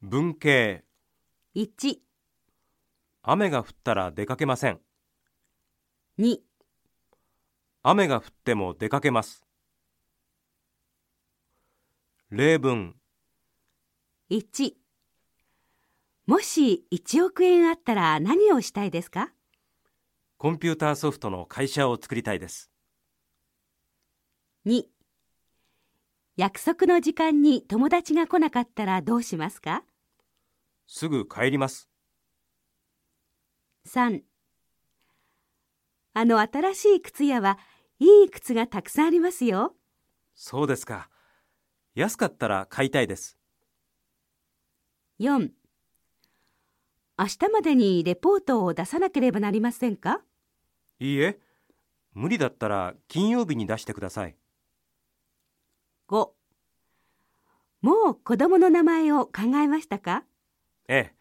文系。1、雨が降ったら出かけません。2、雨が降っても出かけます。例文。1もし1億円あったら何をしたいですか？コンピューターソフトの会社を作りたいです。2約束の時間に友達が来なかったらどうしますか？すぐ帰ります。3あの新しい靴屋はいい靴がたくさんありますよ。そうですか。安かったら買いたいです。4明日までにレポートを出さなければなりませんか？いいえ。無理だったら金曜日に出してください。5もう子供の名前を考えましたか？ええ。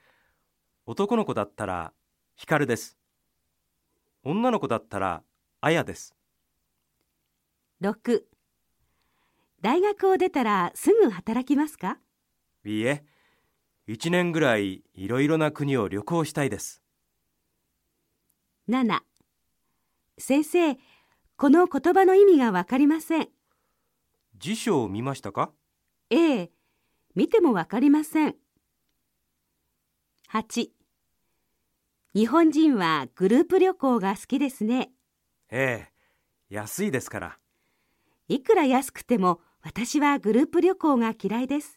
男の子だったら光です。女の子だったらあやです。6大学を出たらすぐ働きますか？いいえ。一年ぐらいいろいろな国を旅行したいです。7先生この言葉の意味がわかりません。辞書を見ましたか？ええ。見てもわかりません8日本人はグループ旅行が好きですね。ええ安いですから。いくら安くても私はグループ旅行が嫌いです